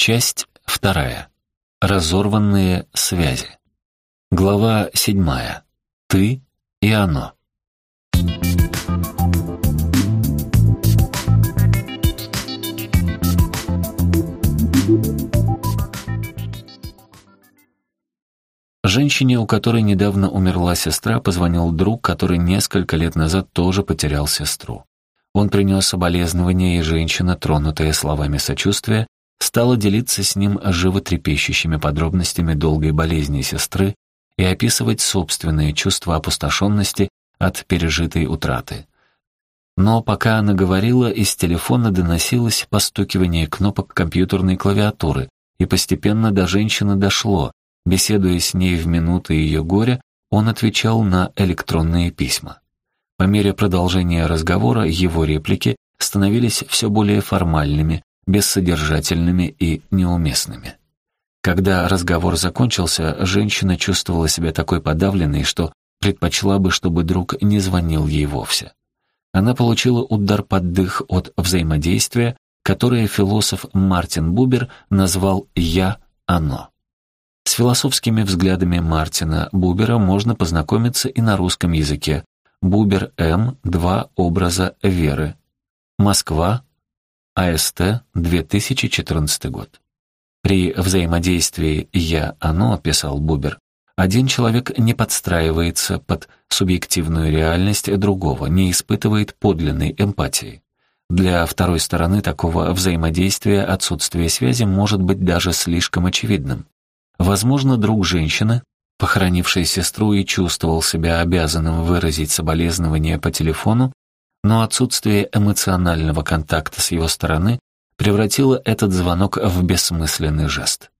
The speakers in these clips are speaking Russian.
Часть вторая. Разорванные связи. Глава седьмая. Ты и оно. Женщине, у которой недавно умерла сестра, позвонил друг, который несколько лет назад тоже потерял сестру. Он принес соболезнования, и женщина, тронутая словами сочувствия, стала делиться с ним животрепещущими подробностями долгой болезни сестры и описывать собственные чувства опустошенности от пережитой утраты. Но пока она говорила, из телефона доносилось постукивание кнопок компьютерной клавиатуры, и постепенно до женщины дошло. Беседуя с ней в минуты ее горя, он отвечал на электронные письма. По мере продолжения разговора его реплики становились все более формальными, бессодержательными и неуместными. Когда разговор закончился, женщина чувствовала себя такой подавленной, что предпочла бы, чтобы друг не звонил ей вовсе. Она получила удар под дых от взаимодействия, которое философ Мартин Бубер назвал «я-оно». С философскими взглядами Мартина Бубера можно познакомиться и на русском языке, Бубер М. Два образа веры. Москва. АСТ. 2014 год. При взаимодействии «я-оно», писал Бубер, один человек не подстраивается под субъективную реальность другого, не испытывает подлинной эмпатии. Для второй стороны такого взаимодействия отсутствие связи может быть даже слишком очевидным. Возможно, друг женщины похоронивший сестру и чувствовал себя обязанным выразить соболезнования по телефону, но отсутствие эмоционального контакта с его стороны превратило этот звонок в бессмысленный жест.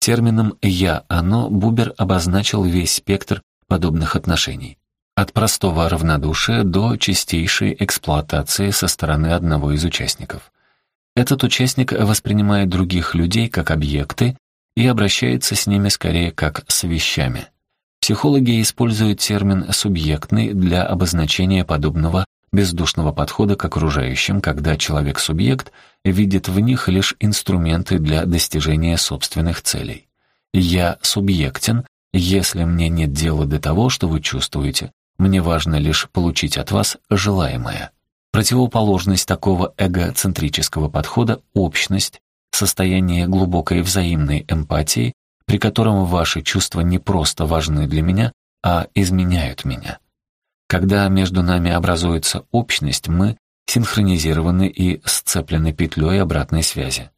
Термином «я-оно» Бубер обозначил весь спектр подобных отношений. От простого равнодушия до чистейшей эксплуатации со стороны одного из участников. Этот участник воспринимает других людей как объекты и обращается с ними скорее как с вещами. Психологи используют термин «субъектный» для обозначения подобного бездушного подхода к окружающим, когда человек-субъект видит в них лишь инструменты для достижения собственных целей. «Я субъектен, если мне нет дела до того, что вы чувствуете. Мне важно лишь получить от вас желаемое». Противоположность такого эгоцентрического подхода — общность, состояние глубокой взаимной эмпатии, при котором ваши чувства не просто важны для меня, а изменяют меня. Когда между нами образуется общность, мы синхронизированы и сцеплены петлей обратной связи.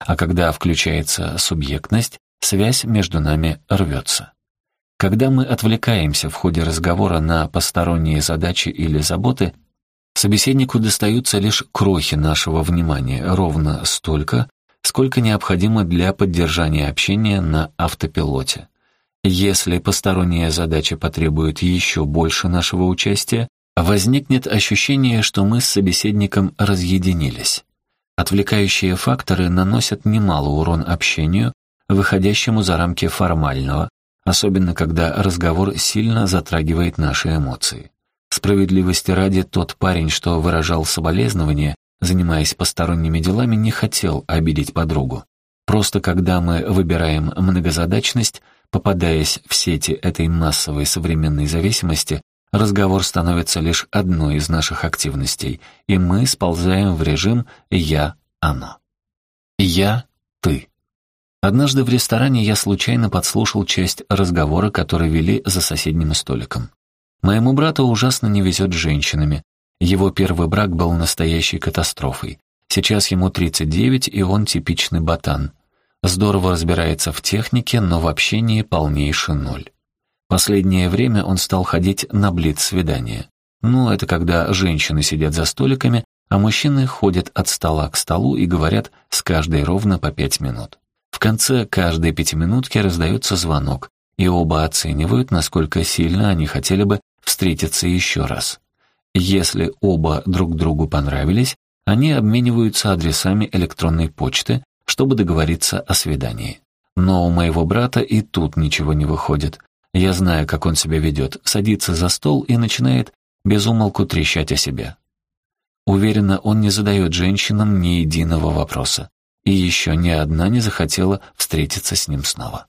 А когда включается субъектность, связь между нами рвется. Когда мы отвлекаемся в ходе разговора на посторонние задачи или заботы, собеседнику достаются лишь крохи нашего внимания, ровно столько, сколько необходимо для поддержания общения на автопилоте. Если посторонняя задача потребует еще больше нашего участия, возникнет ощущение, что мы с собеседником разъединились. Отвлекающие факторы наносят немало урон общению, выходящему за рамки формального, особенно когда разговор сильно затрагивает наши эмоции. Справедливости ради, тот парень, что выражал соболезнования, занимаясь посторонними делами, не хотел обидеть подругу. Просто когда мы выбираем многозадачность, попадаясь в сети этой массовой современной зависимости, разговор становится лишь одной из наших активностей, и мы сползаем в режим «я-оно». «Я-ты». Однажды в ресторане я случайно подслушал часть разговора, который вели за соседним столиком. Моему брату ужасно не везет с женщинами, его первый брак был настоящей катастрофой. Сейчас ему 39, и он типичный ботан. Здорово разбирается в технике, но в общении полнейший ноль. Последнее время он стал ходить на блиц-свидания. Ну, это когда женщины сидят за столиками, а мужчины ходят от стола к столу и говорят с каждой ровно по пять минут. В конце каждой пятиминутки раздается звонок, и оба оценивают, насколько сильно они хотели бы встретиться еще раз. Если оба друг другу понравились, они обмениваются адресами электронной почты, чтобы договориться о свидании. Но у моего брата и тут ничего не выходит. Я знаю, как он себя ведет, садится за стол и начинает безумолку трещать о себе. Уверена, он не задает женщинам ни единого вопроса. и еще ни одна не захотела встретиться с ним снова.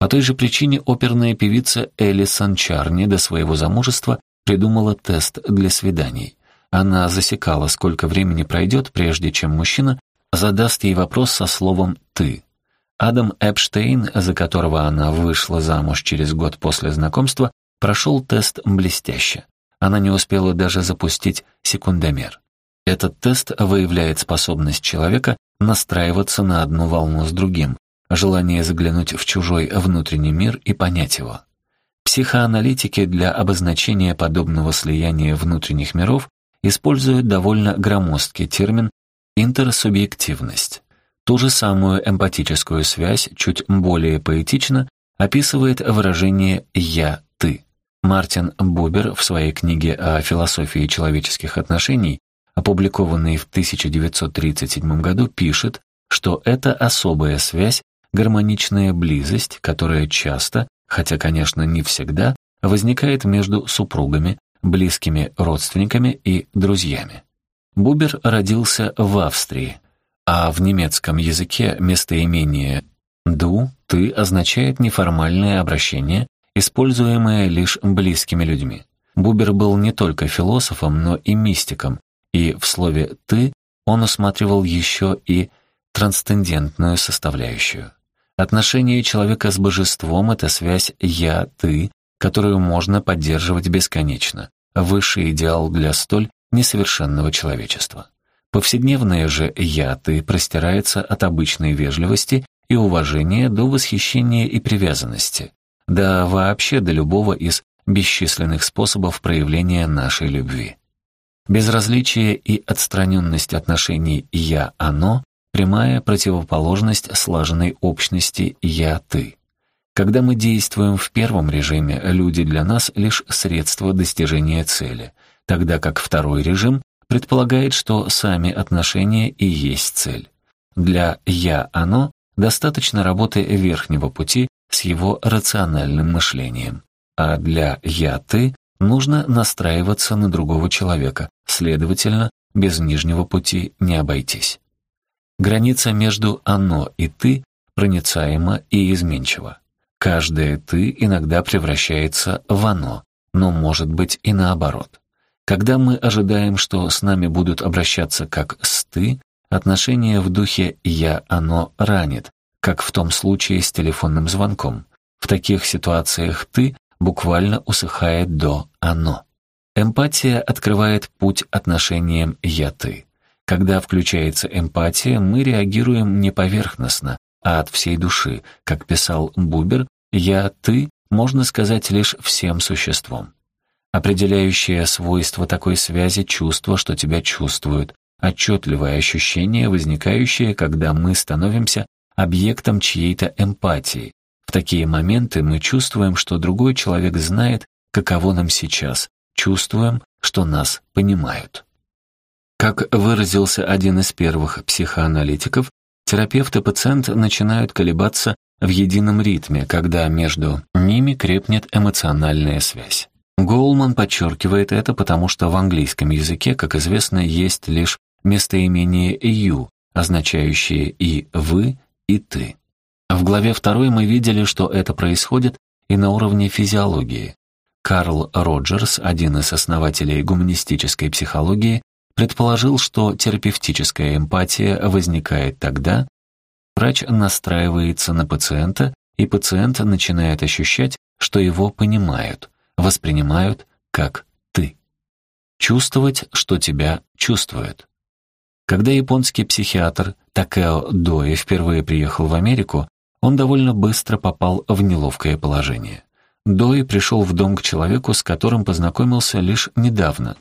По той же причине оперная певица Элисон Чарни до своего замужества придумала тест для свиданий. Она засекала, сколько времени пройдет, прежде чем мужчина задаст ей вопрос со словом «ты». Адам Эпштейн, за которого она вышла замуж через год после знакомства, прошел тест блестяще. Она не успела даже запустить секундомер. Этот тест выявляет способность человека настраиваться на одну волну с другим, желание заглянуть в чужой внутренний мир и понять его. Психоаналитики для обозначения подобного слияния внутренних миров используют довольно громоздкий термин интерсубъективность. Ту же самую эмпатическую связь, чуть более поэтично, описывает выражение «я-ты». Мартин Бубер в своей книге о философии человеческих отношений, опубликованной в 1937 году, пишет, что это особая связь, гармоничная близость, которая часто, хотя, конечно, не всегда, возникает между супругами, близкими родственниками и друзьями. Бубер родился в Австрии, а в немецком языке местоимение «ду» «ты» означает неформальное обращение, используемое лишь близкими людьми. Бубер был не только философом, но и мистиком, и в слове «ты» он усматривал еще и трансцендентную составляющую. Отношение человека с божеством — это связь «я-ты», которую можно поддерживать бесконечно, высший идеал для столь несовершенного человечества. Повседневное же «я-ты» простирается от обычной вежливости и уважения до восхищения и привязанности, да вообще до любого из бесчисленных способов проявления нашей любви. Безразличие и отстраненность отношений «я-оно» — прямая противоположность слаженной общности «я-ты». Когда мы действуем в первом режиме, люди для нас лишь средство достижения цели, тогда как второй режим предполагает, что сами отношения и есть цель. Для «я-оно» достаточно работы верхнего пути с его рациональным мышлением, а для «я-ты» нужно настраиваться на другого человека, следовательно, без нижнего пути не обойтись. Граница между «оно» и «ты» проницаема и изменчива. Каждое «ты» иногда превращается в «оно», но может быть и наоборот. Когда мы ожидаем, что с нами будут обращаться как с «ты», отношение в духе «я-оно» ранит, как в том случае с телефонным звонком. В таких ситуациях «ты» буквально усыхает до «оно». Эмпатия открывает путь отношениям «я-ты». Когда включается эмпатия, мы реагируем не поверхностно, а от всей души, как писал Бубер, «я-ты» можно сказать лишь всем существом. Определяющее свойство такой связи — чувство, что тебя чувствуют, отчетливое ощущение, возникающее, когда мы становимся объектом чьей-то эмпатии. В такие моменты мы чувствуем, что другой человек знает, каково нам сейчас, чувствуем, что нас понимают. Как выразился один из первых психоаналитиков, терапевт и пациент начинают колебаться в едином ритме, когда между ними крепнет эмоциональная связь. Голман подчеркивает это, потому что в английском языке, как известно, есть лишь местоимение «you», означающее и «вы», и «ты». В главе второй мы видели, что это происходит и на уровне физиологии. Карл Роджерс, один из основателей гуманистической психологии, предположил, что терапевтическая эмпатия возникает тогда, врач настраивается на пациента, и пациент начинает ощущать, что его понимают – воспринимают как ты. Чувствовать, что тебя чувствуют. Когда японский психиатр Такео Дои впервые приехал в Америку, он довольно быстро попал в неловкое положение. Дои пришел в дом к человеку, с которым познакомился лишь недавно.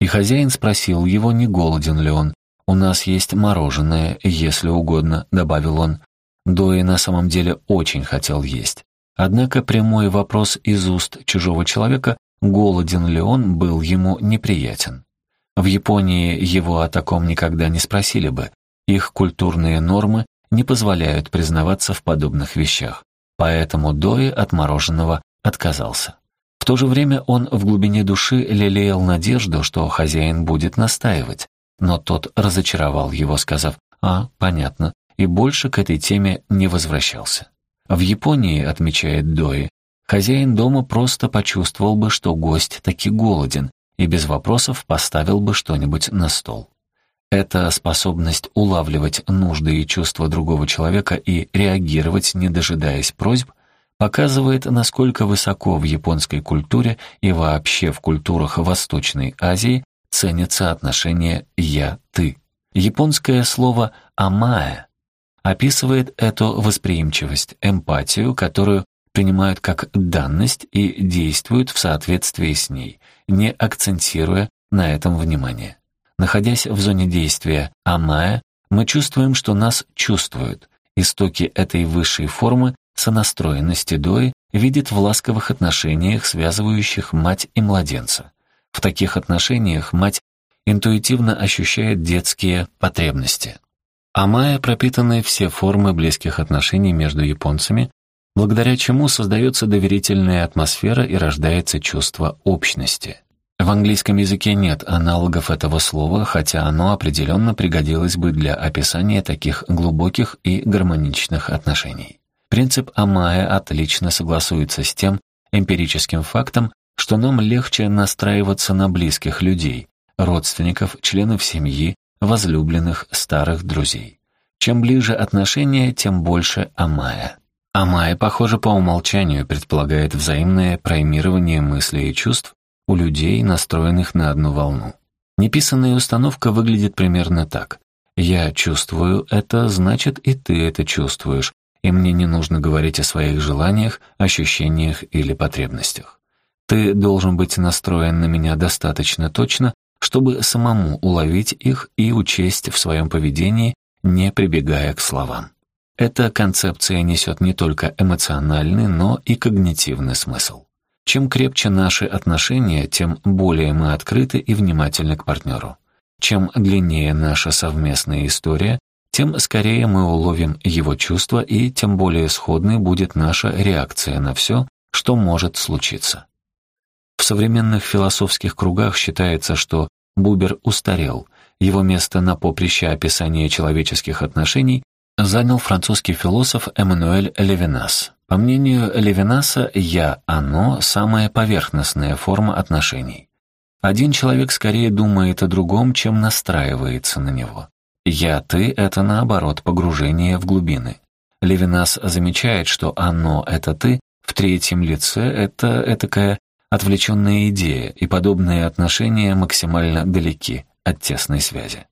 И хозяин спросил его, не голоден ли он. «У нас есть мороженое, если угодно», — добавил он. Дои на самом деле очень хотел есть. Однако прямой вопрос из уст чужого человека, голоден ли он, был ему неприятен. В Японии его о таком никогда не спросили бы. Их культурные нормы не позволяют признаваться в подобных вещах. Поэтому Дои от мороженого отказался. В то же время он в глубине души лелеял надежду, что хозяин будет настаивать. Но тот разочаровал его, сказав «А, понятно, и больше к этой теме не возвращался. В Японии, отмечает Дои, хозяин дома просто почувствовал бы, что гость таки голоден, и без вопросов поставил бы что-нибудь на стол. Эта способность улавливать нужды и чувства другого человека и реагировать, не дожидаясь просьб, показывает, насколько высоко в японской культуре и вообще в культурах Восточной Азии ценится отношение «я-ты». Японское слово «амая» описывает эту восприимчивость, эмпатию, которую принимают как данность и действуют в соответствии с ней, не акцентируя на этом внимание. Находясь в зоне действия амая, мы чувствуем, что нас чувствуют. Истоки этой высшей формы сонастроенности Дои видит в ласковых отношениях, связывающих мать и младенца. В таких отношениях мать интуитивно ощущает детские потребности. Амая пропитаны все формы близких отношений между японцами, благодаря чему создается доверительная атмосфера и рождается чувство общности. В английском языке нет аналогов этого слова, хотя оно определенно пригодилось бы для описания таких глубоких и гармоничных отношений. Принцип Амая отлично согласуется с тем эмпирическим фактом, что нам легче настраиваться на близких людей, родственников, членов семьи, возлюбленных, старых друзей. Чем ближе отношения, тем больше Амая. Амая, похоже, по умолчанию предполагает взаимное праймирование мыслей и чувств, у людей, настроенных на одну волну. Неписанная установка выглядит примерно так. «Я чувствую это, значит, и ты это чувствуешь, и мне не нужно говорить о своих желаниях, ощущениях или потребностях. Ты должен быть настроен на меня достаточно точно, чтобы самому уловить их и учесть в своем поведении, не прибегая к словам. Эта концепция несет не только эмоциональный, но и когнитивный смысл. Чем крепче наши отношения, тем более мы открыты и внимательны к партнеру. Чем длиннее наша совместная история, тем скорее мы уловим его чувства и тем более сходной будет наша реакция на все, что может случиться. В современных философских кругах считается, что Бубер устарел, его место на поприще описания человеческих отношений занял французский философ Эммануэль Левинас. По мнению Левинаса, «я», «оно» — самая поверхностная форма отношений. Один человек скорее думает о другом, чем настраивается на него. «Я», «ты» — это, наоборот, погружение в глубины. Левинас замечает, что «оно» — это «ты», в третьем лице — это такая отвлеченная идея, и подобные отношения максимально далеки от тесной связи.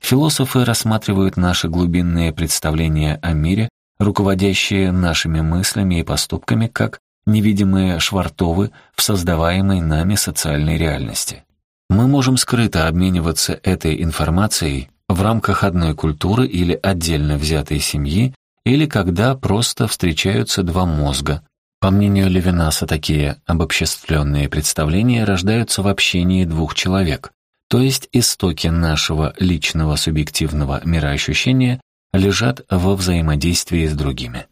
Философы рассматривают наши глубинные представления о мире руководящие нашими мыслями и поступками как невидимые швартовы в создаваемой нами социальной реальности. Мы можем скрыто обмениваться этой информацией в рамках одной культуры или отдельно взятой семьи, или когда просто встречаются два мозга. По мнению Левинаса, такие обобществленные представления рождаются в общении двух человек, то есть истоки нашего личного субъективного мироощущения лежат во взаимодействии с другими.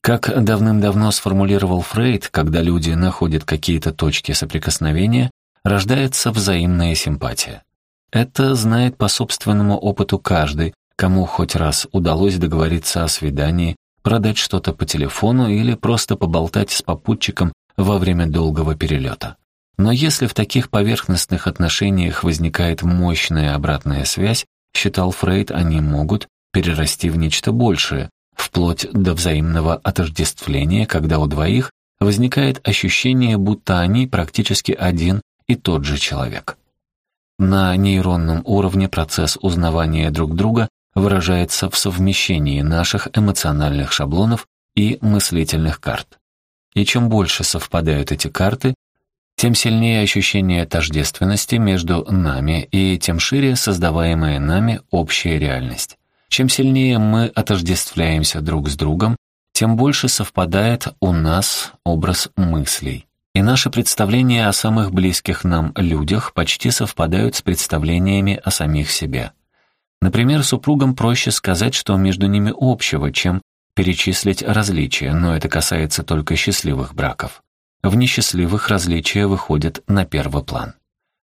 Как давным-давно сформулировал Фрейд, когда люди находят какие-то точки соприкосновения, рождается взаимная симпатия. Это знает по собственному опыту каждый, кому хоть раз удалось договориться о свидании, продать что-то по телефону или просто поболтать с попутчиком во время долгого перелета. Но если в таких поверхностных отношениях возникает мощная обратная связь, считал Фрейд, они могут, перерасти в нечто большее, вплоть до взаимного отождествления, когда у двоих возникает ощущение, будто они практически один и тот же человек. На нейронном уровне процесс узнавания друг друга выражается в совмещении наших эмоциональных шаблонов и мыслительных карт. И чем больше совпадают эти карты, тем сильнее ощущение тождественности между нами и тем шире создаваемая нами общая реальность. Чем сильнее мы отождествляемся друг с другом, тем больше совпадает у нас образ мыслей. И наши представления о самых близких нам людях почти совпадают с представлениями о самих себе. Например, супругам проще сказать, что между ними общего, чем перечислить различия, но это касается только счастливых браков. В несчастливых различия выходят на первый план.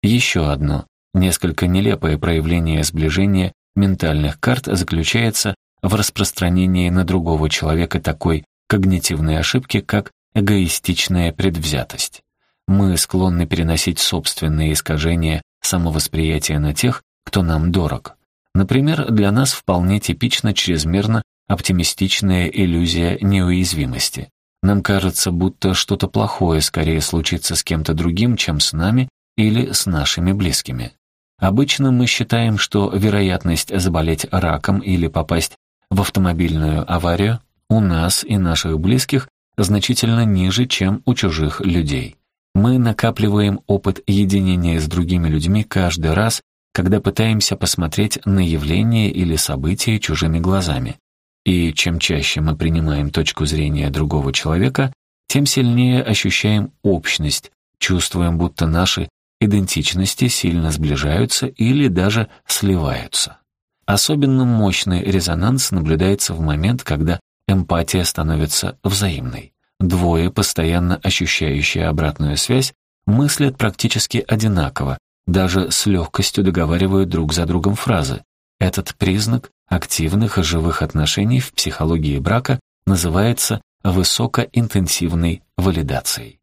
Еще одно, несколько нелепое проявление сближения ментальных карт заключается в распространении на другого человека такой когнитивной ошибки, как эгоистичная предвзятость. Мы склонны переносить собственные искажения самовосприятия на тех, кто нам дорог. Например, для нас вполне типична чрезмерно оптимистичная иллюзия неуязвимости. Нам кажется, будто что-то плохое скорее случится с кем-то другим, чем с нами или с нашими близкими. Обычно мы считаем, что вероятность заболеть раком или попасть в автомобильную аварию у нас и наших близких значительно ниже, чем у чужих людей. Мы накапливаем опыт единения с другими людьми каждый раз, когда пытаемся посмотреть на явление или событие чужими глазами. И чем чаще мы принимаем точку зрения другого человека, тем сильнее ощущаем общность, чувствуем, будто наши идентичности сильно сближаются или даже сливаются. Особенно мощный резонанс наблюдается в момент, когда эмпатия становится взаимной. Двое, постоянно ощущающие обратную связь, мыслят практически одинаково, даже с легкостью договаривают друг за другом фразы. Этот признак активных и живых отношений в психологии брака называется высокоинтенсивной валидацией.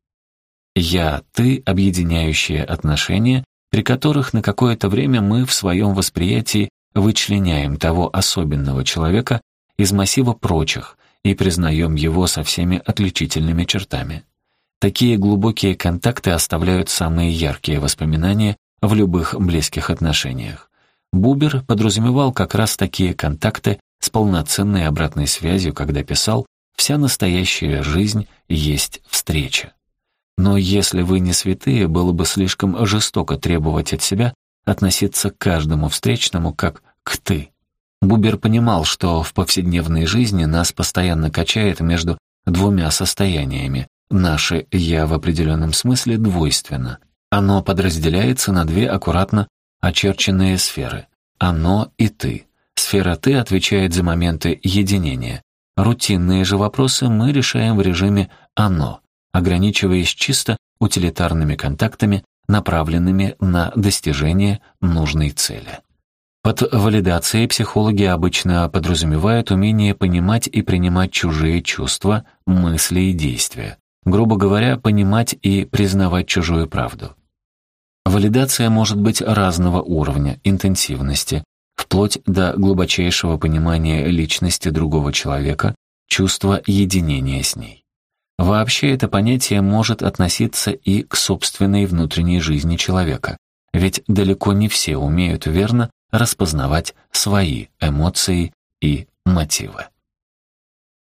«Я-ты» — объединяющие отношения, при которых на какое-то время мы в своем восприятии вычленяем того особенного человека из массива прочих и признаем его со всеми отличительными чертами. Такие глубокие контакты оставляют самые яркие воспоминания в любых близких отношениях. Бубер подразумевал как раз такие контакты с полноценной обратной связью, когда писал «Вся настоящая жизнь есть встреча». Но если вы не святые, было бы слишком жестоко требовать от себя относиться к каждому встречному как к «ты». Бубер понимал, что в повседневной жизни нас постоянно качает между двумя состояниями. Наше «я» в определенном смысле двойственно. Оно подразделяется на две аккуратно очерченные сферы. Оно и ты. Сфера «ты» отвечает за моменты единения. Рутинные же вопросы мы решаем в режиме «оно», ограничиваясь чисто утилитарными контактами, направленными на достижение нужной цели. Под валидацией психологи обычно подразумевают умение понимать и принимать чужие чувства, мысли и действия. Грубо говоря, понимать и признавать чужую правду. Валидация может быть разного уровня, интенсивности, вплоть до глубочайшего понимания личности другого человека, чувства единения с ней. Вообще это понятие может относиться и к собственной внутренней жизни человека, ведь далеко не все умеют верно распознавать свои эмоции и мотивы.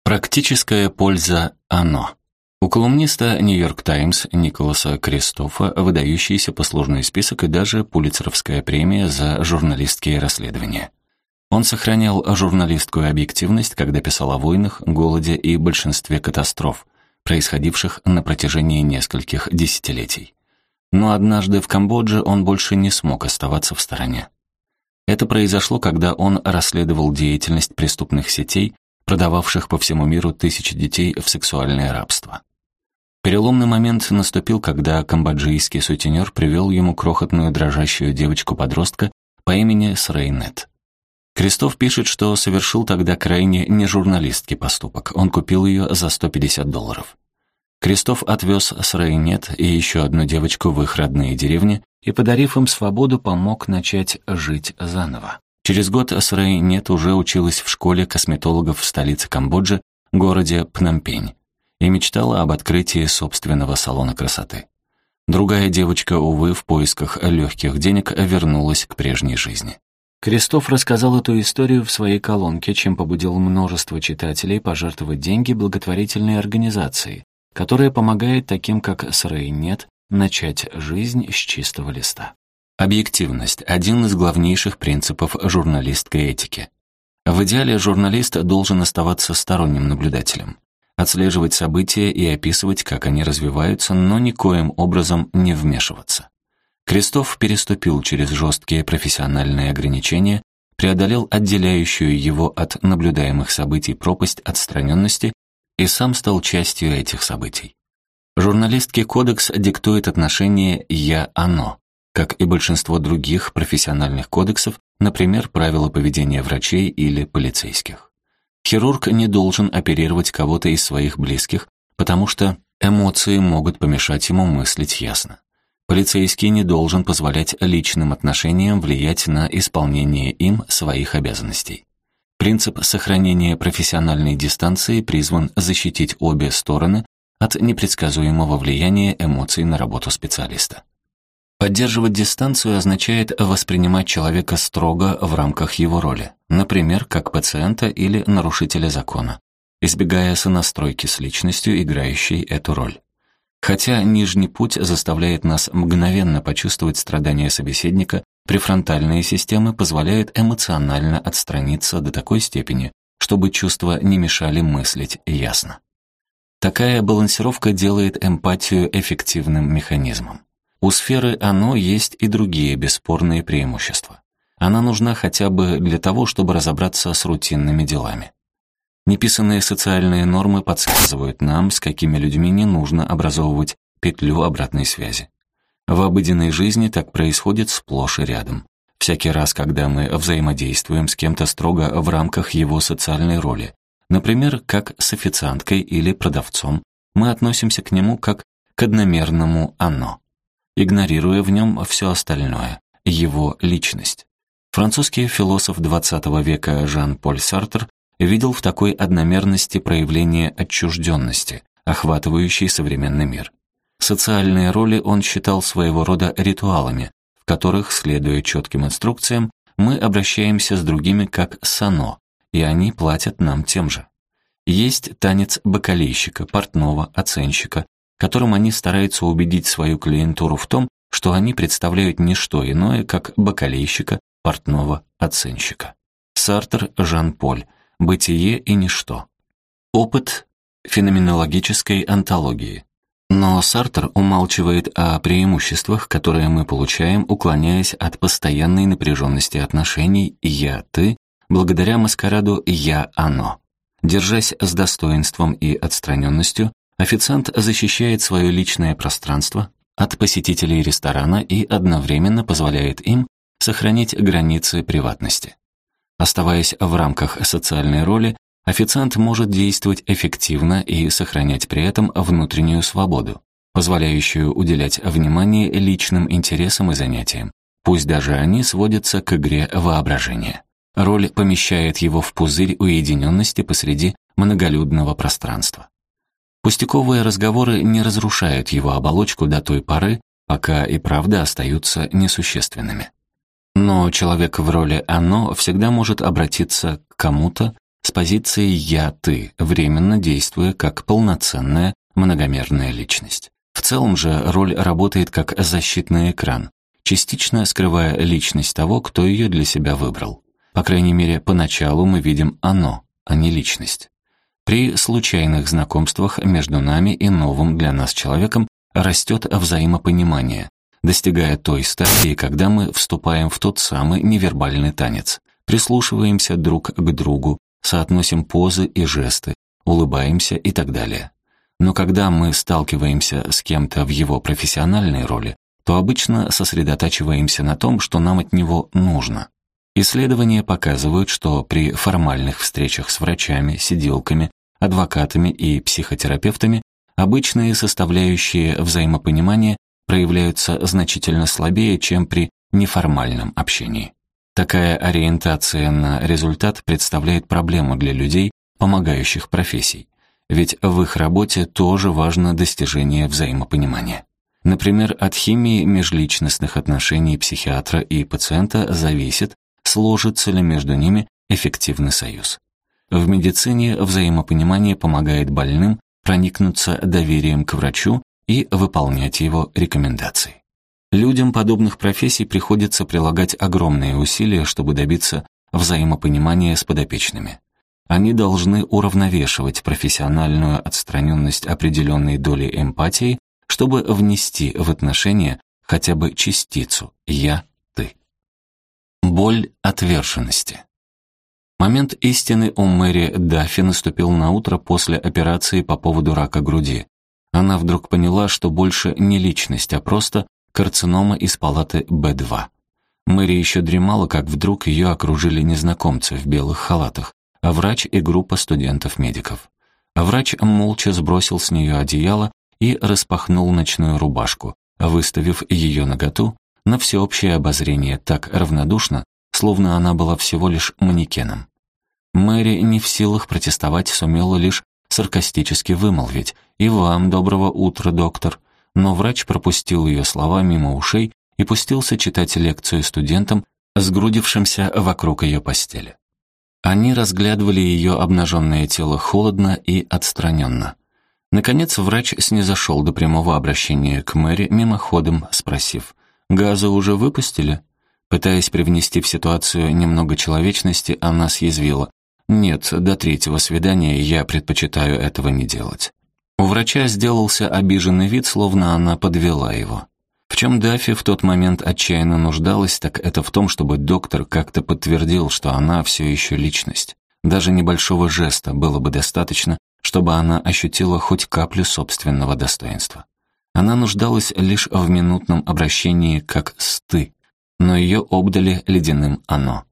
Практическая польза «оно». У колумниста «Нью-Йорк Таймс» Николаса Кристофа выдающийся послужной список и даже Пулитцеровская премия за журналистские расследования. Он сохранял журналистскую объективность, когда писал о войнах, голоде и большинстве катастроф, происходивших на протяжении нескольких десятилетий. Но однажды в Камбодже он больше не смог оставаться в стороне. Это произошло, когда он расследовал деятельность преступных сетей, продававших по всему миру тысячи детей в сексуальное рабство. Переломный момент наступил, когда камбоджийский сутенер привел ему крохотную дрожащую девочку-подростка по имени Срейнет. Крестов пишет, что совершил тогда крайне нежурналистский поступок. Он купил ее за 150 долларов. Крестов отвез Срейнет и еще одну девочку в их родные деревни и, подарив им свободу, помог начать жить заново. Через год Срейнет уже училась в школе косметологов в столице Камбоджи, городе Пномпень и мечтала об открытии собственного салона красоты. Другая девочка, увы, в поисках легких денег вернулась к прежней жизни. Крестов рассказал эту историю в своей колонке, чем побудил множество читателей пожертвовать деньги благотворительной организации, которая помогает таким, как Срейнет, начать жизнь с чистого листа. Объективность – один из главнейших принципов журналистской этики. В идеале журналист должен оставаться сторонним наблюдателем отслеживать события и описывать, как они развиваются, но никоим образом не вмешиваться. Крестов переступил через жесткие профессиональные ограничения, преодолел отделяющую его от наблюдаемых событий пропасть отстраненности и сам стал частью этих событий. Журналистский кодекс диктует отношение «я-оно», как и большинство других профессиональных кодексов, например, правила поведения врачей или полицейских. Хирург не должен оперировать кого-то из своих близких, потому что эмоции могут помешать ему мыслить ясно. Полицейский не должен позволять личным отношениям влиять на исполнение им своих обязанностей. Принцип сохранения профессиональной дистанции призван защитить обе стороны от непредсказуемого влияния эмоций на работу специалиста. Поддерживать дистанцию означает воспринимать человека строго в рамках его роли, например, как пациента или нарушителя закона, избегая сонастройки с личностью, играющей эту роль. Хотя нижний путь заставляет нас мгновенно почувствовать страдания собеседника, префронтальные системы позволяют эмоционально отстраниться до такой степени, чтобы чувства не мешали мыслить ясно. Такая балансировка делает эмпатию эффективным механизмом. У сферы «оно» есть и другие бесспорные преимущества. Она нужна хотя бы для того, чтобы разобраться с рутинными делами. Неписанные социальные нормы подсказывают нам, с какими людьми не нужно образовывать петлю обратной связи. В обыденной жизни так происходит сплошь и рядом. Всякий раз, когда мы взаимодействуем с кем-то строго в рамках его социальной роли, например, как с официанткой или продавцом, мы относимся к нему как к одномерному «оно», игнорируя в нем все остальное, его личность. Французский философ XX века Жан-Поль Сартр видел в такой одномерности проявление отчужденности, охватывающей современный мир. Социальные роли он считал своего рода ритуалами, в которых, следуя четким инструкциям, мы обращаемся с другими как сано, и они платят нам тем же. Есть танец бакалейщика, портного, оценщика, которым они стараются убедить свою клиентуру в том, что они представляют не что иное, как бакалейщика, портного, оценщика. Сартер Жан-Поль бытие и ничто. Опыт феноменологической антологии. Но Сартер умалчивает о преимуществах, которые мы получаем, уклоняясь от постоянной напряженности отношений «я-ты» благодаря маскараду «я-оно». Держась с достоинством и отстраненностью, официант защищает свое личное пространство от посетителей ресторана и одновременно позволяет им сохранить границы приватности. Оставаясь в рамках социальной роли, официант может действовать эффективно и сохранять при этом внутреннюю свободу, позволяющую уделять внимание личным интересам и занятиям, пусть даже они сводятся к игре воображения. Роль помещает его в пузырь уединенности посреди многолюдного пространства. Пустяковые разговоры не разрушают его оболочку до той поры, пока и правда остаются несущественными. Но человек в роли «оно» всегда может обратиться к кому-то с позиции «я-ты», временно действуя как полноценная многомерная личность. В целом же роль работает как защитный экран, частично скрывая личность того, кто ее для себя выбрал. По крайней мере, поначалу мы видим «оно», а не личность. При случайных знакомствах между нами и новым для нас человеком растет взаимопонимание, достигая той стадии, когда мы вступаем в тот самый невербальный танец, прислушиваемся друг к другу, соотносим позы и жесты, улыбаемся и так далее. Но когда мы сталкиваемся с кем-то в его профессиональной роли, то обычно сосредотачиваемся на том, что нам от него нужно. Исследования показывают, что при формальных встречах с врачами, сиделками, адвокатами и психотерапевтами обычные составляющие взаимопонимания проявляются значительно слабее, чем при неформальном общении. Такая ориентация на результат представляет проблему для людей, помогающих профессий, ведь в их работе тоже важно достижение взаимопонимания. Например, от химии межличностных отношений психиатра и пациента зависит, сложится ли между ними эффективный союз. В медицине взаимопонимание помогает больным проникнуться доверием к врачу и выполнять его рекомендации. Людям подобных профессий приходится прилагать огромные усилия, чтобы добиться взаимопонимания с подопечными. Они должны уравновешивать профессиональную отстраненность определенной доли эмпатии, чтобы внести в отношения хотя бы частицу «я-ты». Боль отверженности. Момент истины у Мэри Даффи наступил на утро после операции по поводу рака груди. Она вдруг поняла, что больше не личность, а просто карцинома из палаты Б2. Мэри еще дремала, как вдруг ее окружили незнакомцы в белых халатах, врач и группа студентов-медиков. Врач молча сбросил с нее одеяло и распахнул ночную рубашку, выставив ее наготу на всеобщее обозрение так равнодушно, словно она была всего лишь манекеном. Мэри не в силах протестовать сумела лишь саркастически вымолвить «И вам доброго утра, доктор», но врач пропустил ее слова мимо ушей и пустился читать лекцию студентам, сгрудившимся вокруг ее постели. Они разглядывали ее обнаженное тело холодно и отстраненно. Наконец врач снизошел до прямого обращения к Мэри мимоходом, спросив, «Газы уже выпустили?» Пытаясь привнести в ситуацию немного человечности, она съязвила, «Нет, до третьего свидания я предпочитаю этого не делать». У врача сделался обиженный вид, словно она подвела его. В чем Даффи в тот момент отчаянно нуждалась, так это в том, чтобы доктор как-то подтвердил, что она все еще личность. Даже небольшого жеста было бы достаточно, чтобы она ощутила хоть каплю собственного достоинства. Она нуждалась лишь в минутном обращении как «сты», но ее обдали ледяным «оно».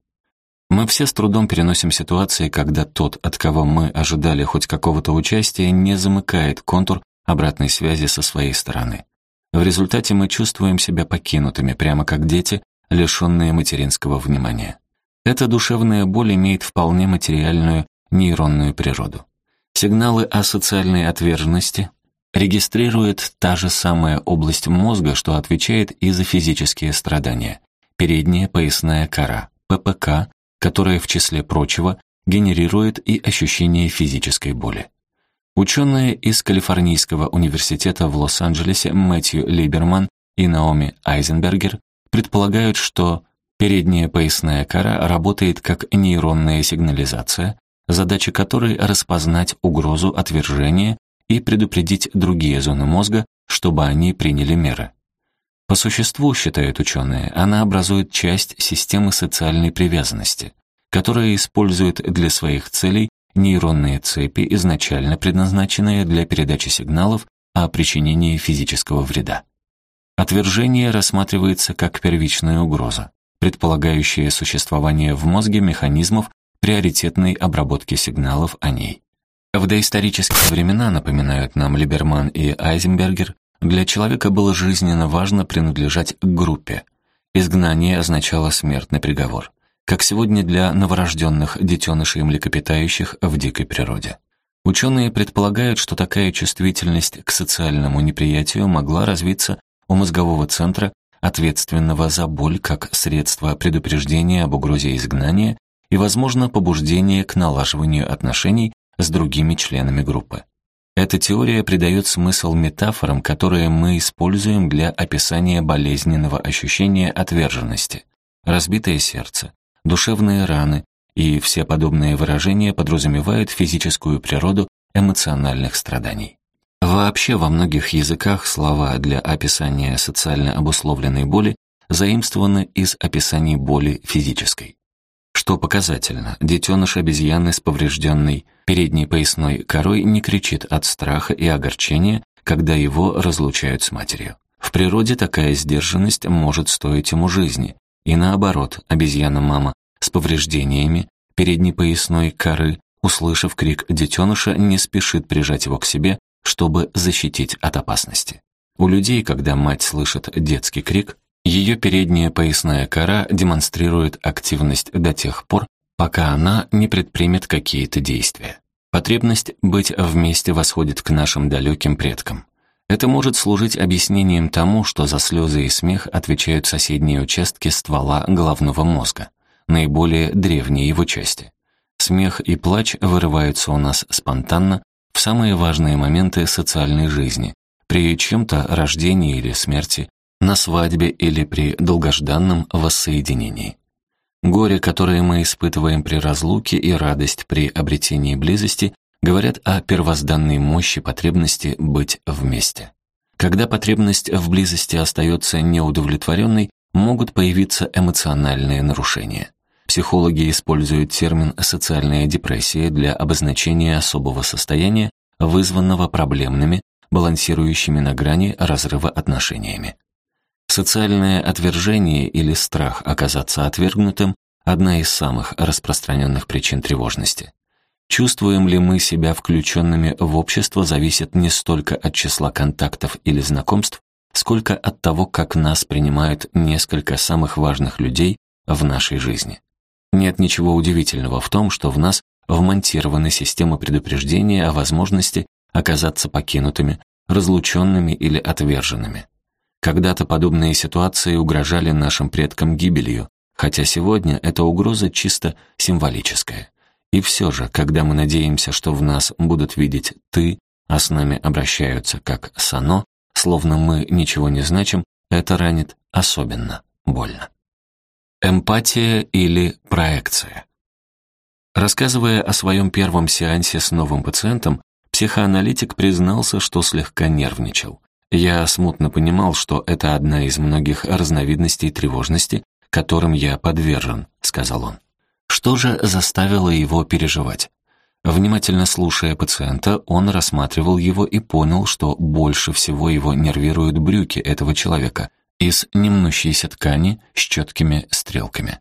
Мы все с трудом переносим ситуации, когда тот, от кого мы ожидали хоть какого-то участия, не замыкает контур обратной связи со своей стороны. В результате мы чувствуем себя покинутыми, прямо как дети, лишенные материнского внимания. Эта душевная боль имеет вполне материальную нейронную природу. Сигналы о социальной отверженности регистрирует та же самая область мозга, что отвечает и за физические страдания. Передняя поясная кора, ППК, которая, в числе прочего, генерирует и ощущение физической боли. Ученые из Калифорнийского университета в Лос-Анджелесе Мэтью Либерман и Наоми Айзенбергер предполагают, что передняя поясная кора работает как нейронная сигнализация, задача которой распознать угрозу отвержения и предупредить другие зоны мозга, чтобы они приняли меры. По существу, считают ученые, она образует часть системы социальной привязанности, которая использует для своих целей нейронные цепи, изначально предназначенные для передачи сигналов о причинении физического вреда. Отвержение рассматривается как первичная угроза, предполагающая существование в мозге механизмов приоритетной обработки сигналов о ней. В доисторические времена, напоминают нам Либерман и Айзенбергер, для человека было жизненно важно принадлежать к группе. Изгнание означало смертный приговор как сегодня для новорожденных детенышей млекопитающих в дикой природе. Ученые предполагают, что такая чувствительность к социальному неприятию могла развиться у мозгового центра, ответственного за боль как средство предупреждения об угрозе изгнания и, возможно, побуждения к налаживанию отношений с другими членами группы. Эта теория придает смысл метафорам, которые мы используем для описания болезненного ощущения отверженности. Разбитое сердце, душевные раны, и все подобные выражения подразумевают физическую природу эмоциональных страданий. Вообще во многих языках слова для описания социально обусловленной боли заимствованы из описаний боли физической. Что показательно, детеныш обезьяны с поврежденной передней поясной корой не кричит от страха и огорчения, когда его разлучают с матерью. В природе такая сдержанность может стоить ему жизни, и наоборот, обезьяна-мама с повреждениями передней поясной коры, услышав крик детеныша, не спешит прижать его к себе, чтобы защитить от опасности. У людей, когда мать слышит детский крик, ее передняя поясная кора демонстрирует активность до тех пор, пока она не предпримет какие-то действия. Потребность быть вместе восходит к нашим далеким предкам. Это может служить объяснением тому, что за слезы и смех отвечают соседние участки ствола головного мозга, наиболее древние его части. Смех и плач вырываются у нас спонтанно в самые важные моменты социальной жизни, при чем-то рождении или смерти, на свадьбе или при долгожданном воссоединении. Горе, которое мы испытываем при разлуке и радость при обретении близости, говорят о первозданной мощи потребности быть вместе. Когда потребность в близости остается неудовлетворенной, могут появиться эмоциональные нарушения. Психологи используют термин «социальная депрессия» для обозначения особого состояния, вызванного проблемными, балансирующими на грани разрыва отношениями. Социальное отвержение или страх оказаться отвергнутым – одна из самых распространенных причин тревожности. Чувствуем ли мы себя включенными в общество, зависит не столько от числа контактов или знакомств, сколько от того, как нас принимают несколько самых важных людей в нашей жизни. Нет ничего удивительного в том, что в нас вмонтированы системы предупреждения о возможности оказаться покинутыми, разлученными или отверженными. Когда-то подобные ситуации угрожали нашим предкам гибелью, хотя сегодня эта угроза чисто символическая. И все же, когда мы надеемся, что в нас будут видеть «ты», а с нами обращаются как с «оно», словно мы ничего не значим, это ранит особенно больно. Эмпатия или проекция. Рассказывая о своем первом сеансе с новым пациентом, психоаналитик признался, что слегка нервничал. Я смутно понимал, что это одна из многих разновидностей тревожности, которым я подвержен, сказал он. Что же заставило его переживать? Внимательно слушая пациента, он рассматривал его и понял, что больше всего его нервируют брюки этого человека из немнущейся ткани с четкими стрелками.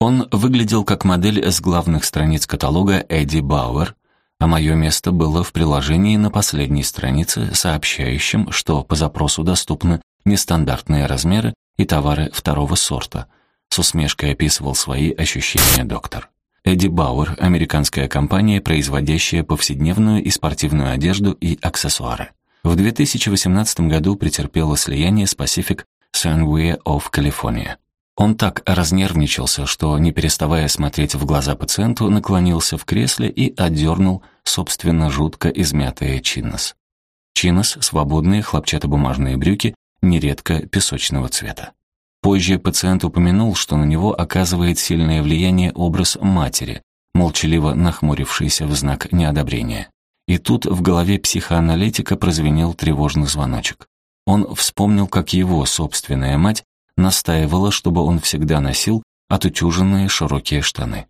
Он выглядел как модель с главных страниц каталога Эдди Бауэр, а мое место было в приложении на последней странице, сообщающем, что по запросу доступны нестандартные размеры и товары второго сорта. С усмешкой описывал свои ощущения доктор. Эдди Бауэр – американская компания, производящая повседневную и спортивную одежду и аксессуары. В 2018 году претерпела слияние с Pacific Sunwear of California. Он так разнервничался, что, не переставая смотреть в глаза пациенту, наклонился в кресле и отдернул, собственно, жутко измятые чинос. Чинос — свободные хлопчатобумажные брюки, нередко песочного цвета. Позже пациент упомянул, что на него оказывает сильное влияние образ матери, молчаливо нахмурившийся в знак неодобрения. И тут в голове психоаналитика прозвенел тревожный звоночек. Он вспомнил, как его собственная мать настаивала, чтобы он всегда носил отутюженные широкие штаны.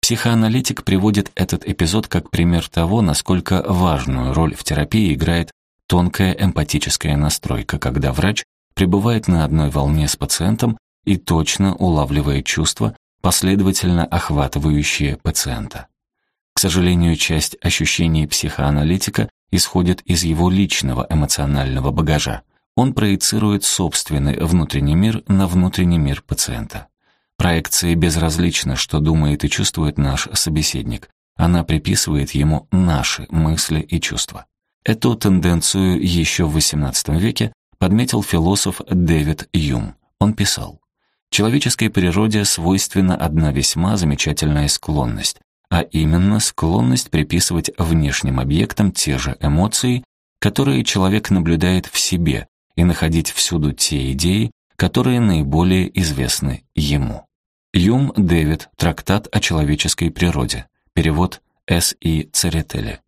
Психоаналитик приводит этот эпизод как пример того, насколько важную роль в терапии играет тонкая эмпатическая настройка, когда врач пребывает на одной волне с пациентом и точно улавливает чувства, последовательно охватывающие пациента. К сожалению, часть ощущений психоаналитика исходит из его личного эмоционального багажа. Он проецирует собственный внутренний мир на внутренний мир пациента. Проекции безразлично, что думает и чувствует наш собеседник. Она приписывает ему наши мысли и чувства. Эту тенденцию еще в XVIII веке подметил философ Дэвид Юм. Он писал, «Человеческой природе свойственна одна весьма замечательная склонность, а именно склонность приписывать внешним объектам те же эмоции, которые человек наблюдает в себе, и находить всюду те идеи, которые наиболее известны ему. Юм Дэвид, трактат о человеческой природе, перевод С. И. Церетели.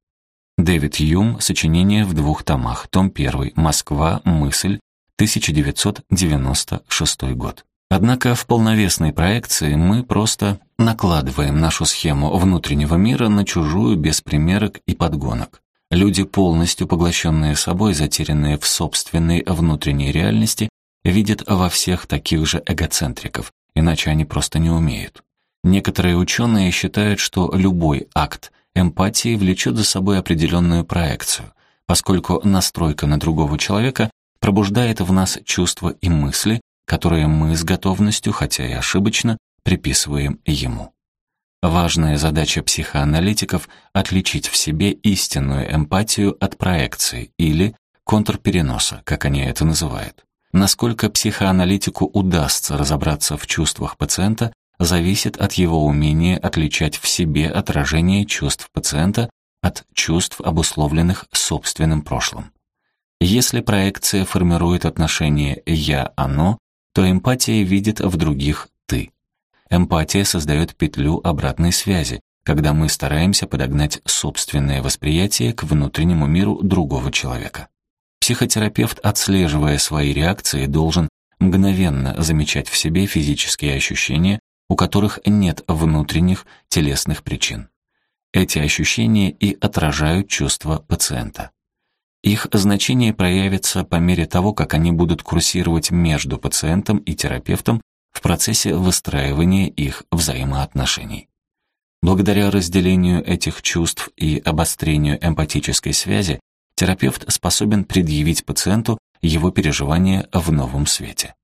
Дэвид Юм, сочинение в двух томах, том 1, Москва, мысль, 1996 год. Однако в полновесной проекции мы просто накладываем нашу схему внутреннего мира на чужую без примерок и подгонок. Люди, полностью поглощенные собой, затерянные в собственной внутренней реальности, видят во всех таких же эгоцентриков, иначе они просто не умеют. Некоторые ученые считают, что любой акт эмпатии влечет за собой определенную проекцию, поскольку настройка на другого человека пробуждает в нас чувства и мысли, которые мы с готовностью, хотя и ошибочно, приписываем ему. Важная задача психоаналитиков — отличить в себе истинную эмпатию от проекции или контрпереноса, как они это называют. Насколько психоаналитику удастся разобраться в чувствах пациента, зависит от его умения отличать в себе отражение чувств пациента от чувств, обусловленных собственным прошлым. Если проекция формирует отношение «я-оно», то эмпатия видит в других. Эмпатия создает петлю обратной связи, когда мы стараемся подогнать собственное восприятие к внутреннему миру другого человека. Психотерапевт, отслеживая свои реакции, должен мгновенно замечать в себе физические ощущения, у которых нет внутренних телесных причин. Эти ощущения и отражают чувства пациента. Их значение проявится по мере того, как они будут курсировать между пациентом и терапевтом в процессе выстраивания их взаимоотношений. Благодаря разделению этих чувств и обострению эмпатической связи, терапевт способен предъявить пациенту его переживания в новом свете.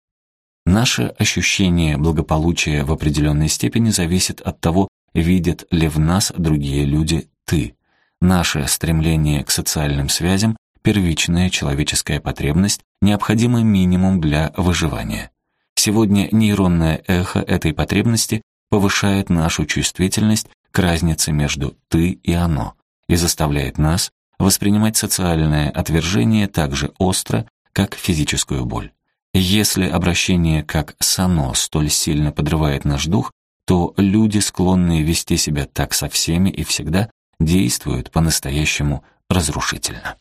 Наше ощущение благополучия в определенной степени зависит от того, видят ли в нас другие люди «ты». Наше стремление к социальным связям – первичная человеческая потребность, необходимый минимум для выживания. Сегодня нейронное эхо этой потребности повышает нашу чувствительность к разнице между «ты» и «оно» и заставляет нас воспринимать социальное отвержение так же остро, как физическую боль. Если обращение как «сано» столь сильно подрывает наш дух, то люди, склонные вести себя так со всеми и всегда, действуют по-настоящему разрушительно.